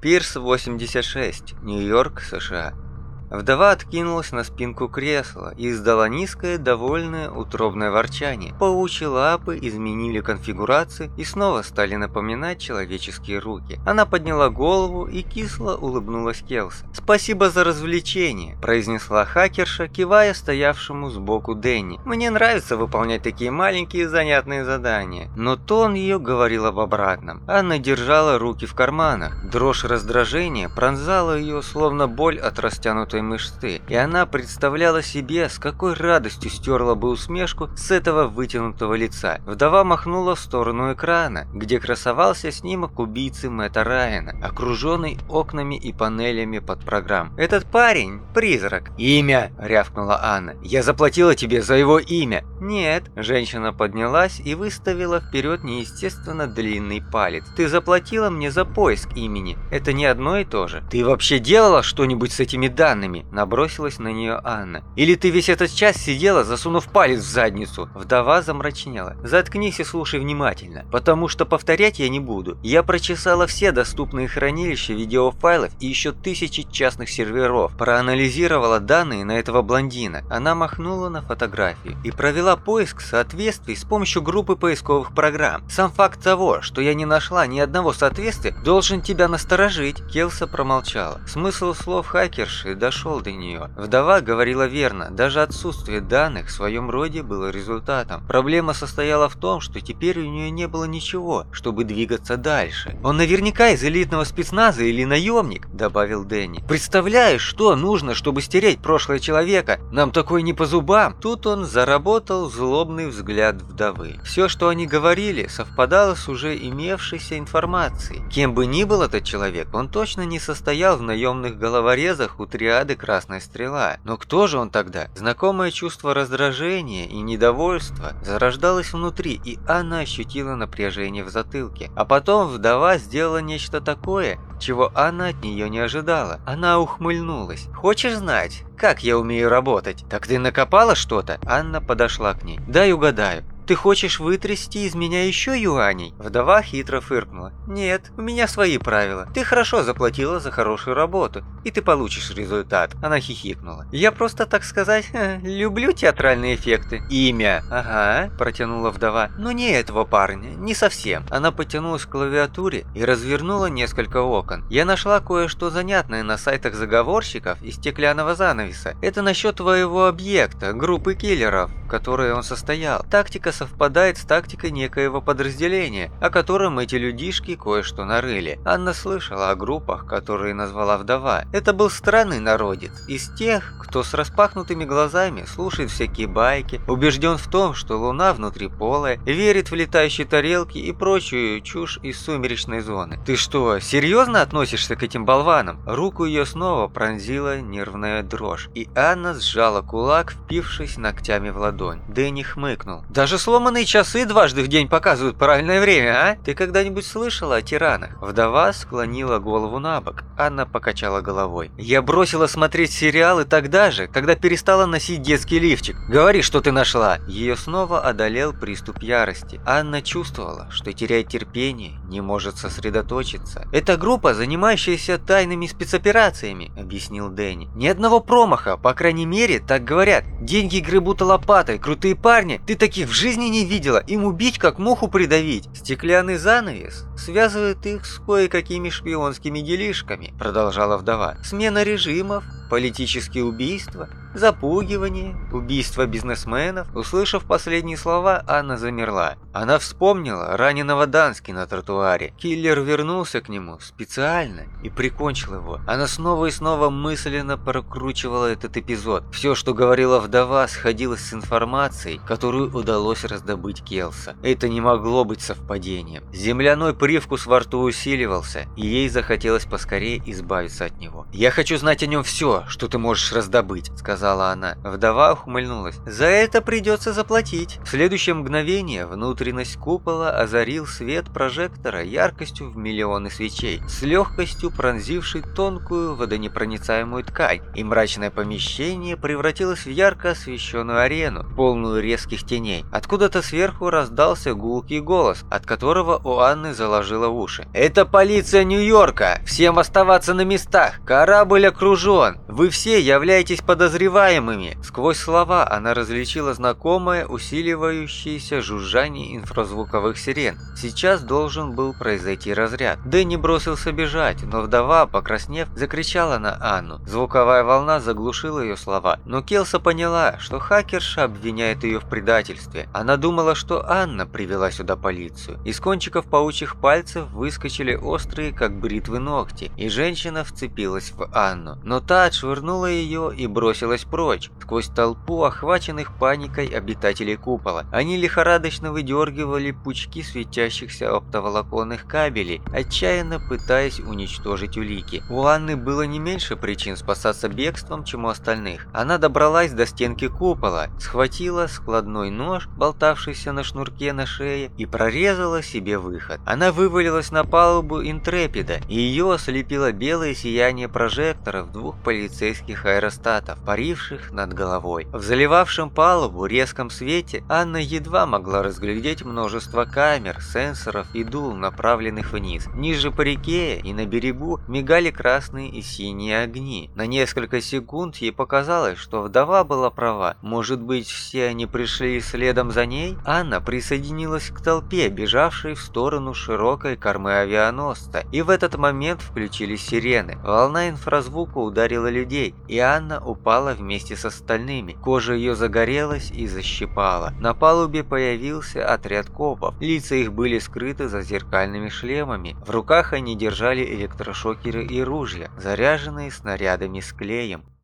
Пирс 86, Нью-Йорк, США. Вдова откинулась на спинку кресла и издала низкое, довольное, утробное ворчание. Паучьи лапы изменили конфигурацию и снова стали напоминать человеческие руки. Она подняла голову и кисло улыбнулась Келса. «Спасибо за развлечение», – произнесла хакерша, кивая стоявшему сбоку Дэнни. «Мне нравится выполнять такие маленькие занятные задания». Но тон ее говорил об обратном. Анна держала руки в карманах. Дрожь раздражения пронзала ее, словно боль от растянутой толстой мышцы, и она представляла себе, с какой радостью стерла бы усмешку с этого вытянутого лица. Вдова махнула в сторону экрана, где красовался снимок убийцы Мэтта Райана, окруженный окнами и панелями под программ. «Этот парень – призрак». «Имя!» – рявкнула Анна. «Я заплатила тебе за его имя!» «Нет». Женщина поднялась и выставила вперед неестественно длинный палец. «Ты заплатила мне за поиск имени. Это не одно и то же. Ты вообще делала что-нибудь с этими данными?» Глазами, набросилась на нее Анна. «Или ты весь этот час сидела, засунув палец в задницу?» Вдова замрачнела. «Заткнись и слушай внимательно, потому что повторять я не буду. Я прочесала все доступные хранилища видеофайлов и еще тысячи частных серверов, проанализировала данные на этого блондина». Она махнула на фотографию и провела поиск соответствий с помощью группы поисковых программ. Сам факт того, что я не нашла ни одного соответствия, должен тебя насторожить. Келса промолчала. Смысл слов хакерши дошел дошел до нее. Вдова говорила верно, даже отсутствие данных в своем роде было результатом. Проблема состояла в том, что теперь у нее не было ничего, чтобы двигаться дальше. «Он наверняка из элитного спецназа или наемник», – добавил Дэнни. «Представляешь, что нужно, чтобы стереть прошлое человека? Нам такое не по зубам!» Тут он заработал злобный взгляд вдовы. Все, что они говорили, совпадало с уже имевшейся информацией. Кем бы ни был этот человек, он точно не состоял в наемных головорезах у триады бригады «Красная стрела». Но кто же он тогда? Знакомое чувство раздражения и недовольства зарождалось внутри, и Анна ощутила напряжение в затылке. А потом вдова сделала нечто такое, чего Анна от нее не ожидала. Она ухмыльнулась. «Хочешь знать, как я умею работать? Так ты накопала что-то?» Анна подошла к ней. «Дай угадаю. Ты хочешь вытрясти из меня еще юаней?» Вдова хитро фыркнула. «Нет, у меня свои правила. Ты хорошо заплатила за хорошую работу, и ты получишь результат». Она хихикнула. «Я просто, так сказать, люблю театральные эффекты». «Имя?» «Ага», протянула вдова. «Но не этого парня, не совсем». Она потянулась к клавиатуре и развернула несколько окон. «Я нашла кое-что занятное на сайтах заговорщиков из стеклянного занавеса. Это насчет твоего объекта, группы киллеров, в которой он состоял. Тактика совпадает с тактикой некоего подразделения, о котором эти людишки кое-что нарыли. Анна слышала о группах, которые назвала вдова. Это был странный народец, из тех, кто с распахнутыми глазами слушает всякие байки, убежден в том, что луна внутри полая, верит в летающие тарелки и прочую чушь из сумеречной зоны. Ты что, серьезно относишься к этим болванам? Руку ее снова пронзила нервная дрожь, и Анна сжала кулак, впившись ногтями в ладонь. Дэнни хмыкнул. Даже сломанные часы дважды в день показывают правильное время, а? Ты когда-нибудь слышала о тиранах? Вдова склонила голову на бок. Анна покачала головой. Я бросила смотреть сериалы тогда же, когда перестала носить детский лифчик. Говори, что ты нашла. Ее снова одолел приступ ярости. Анна чувствовала, что теряет терпение, не может сосредоточиться. Это группа, занимающаяся тайными спецоперациями, объяснил Дэнни. Ни одного промаха, по крайней мере, так говорят. Деньги гребут лопатой, крутые парни. Ты таких в жизни жизни не видела, им убить как муху придавить. Стеклянный занавес связывает их с кое-какими шпионскими делишками, продолжала вдова. Смена режимов, политические убийства, запугивание, убийство бизнесменов. Услышав последние слова, Анна замерла. Она вспомнила раненого Дански на тротуаре. Киллер вернулся к нему специально и прикончил его. Она снова и снова мысленно прокручивала этот эпизод. Все, что говорила вдова, сходилось с информацией, которую удалось раздобыть Келса. Это не могло быть совпадением. Земляной привкус во рту усиливался, и ей захотелось поскорее избавиться от него. «Я хочу знать о нем все, что ты можешь раздобыть», — сказала она. Вдова ухмыльнулась. «За это придется заплатить». В следующее мгновение внутрь внутренность купола озарил свет прожектора яркостью в миллионы свечей, с легкостью пронзивший тонкую водонепроницаемую ткань, и мрачное помещение превратилось в ярко освещенную арену, полную резких теней. Откуда-то сверху раздался гулкий голос, от которого у Анны заложило уши. «Это полиция Нью-Йорка! Всем оставаться на местах! Корабль окружен! Вы все являетесь подозреваемыми!» Сквозь слова она различила знакомое усиливающееся жужжание инфразвуковых сирен. Сейчас должен был произойти разряд. Дэнни бросился бежать, но вдова, покраснев, закричала на Анну. Звуковая волна заглушила ее слова, но Келса поняла, что хакерша обвиняет ее в предательстве. Она думала, что Анна привела сюда полицию. Из кончиков паучьих пальцев выскочили острые, как бритвы, ногти, и женщина вцепилась в Анну. Но та отшвырнула ее и бросилась прочь, сквозь толпу охваченных паникой обитателей купола. Они лихорадочно выдергивали пучки светящихся оптоволоконных кабелей, отчаянно пытаясь уничтожить улики. У Анны было не меньше причин спасаться бегством, чем у остальных. Она добралась до стенки купола, схватила складной нож, болтавшийся на шнурке на шее, и прорезала себе выход. Она вывалилась на палубу интрепида, и ее ослепило белое сияние прожекторов двух полицейских аэростатов, паривших над головой. В заливавшем палубу резком свете Анна едва могла разглядеть множество камер, сенсоров и дул, направленных вниз. Ниже по реке и на берегу мигали красные и синие огни. На несколько секунд ей показалось, что вдова была права. Может быть, все они пришли следом за ней? Анна присоединилась к толпе, бежавшей в сторону широкой кормы авианосца. И в этот момент включились сирены. Волна инфразвука ударила людей, и Анна упала вместе с остальными. Кожа ее загорелась и защипала. На палубе появился отряд копов. Лица их были скрыты за зеркальными шлемами. В руках они держали электрошокеры и ружья, заряженные снарядами с клеем.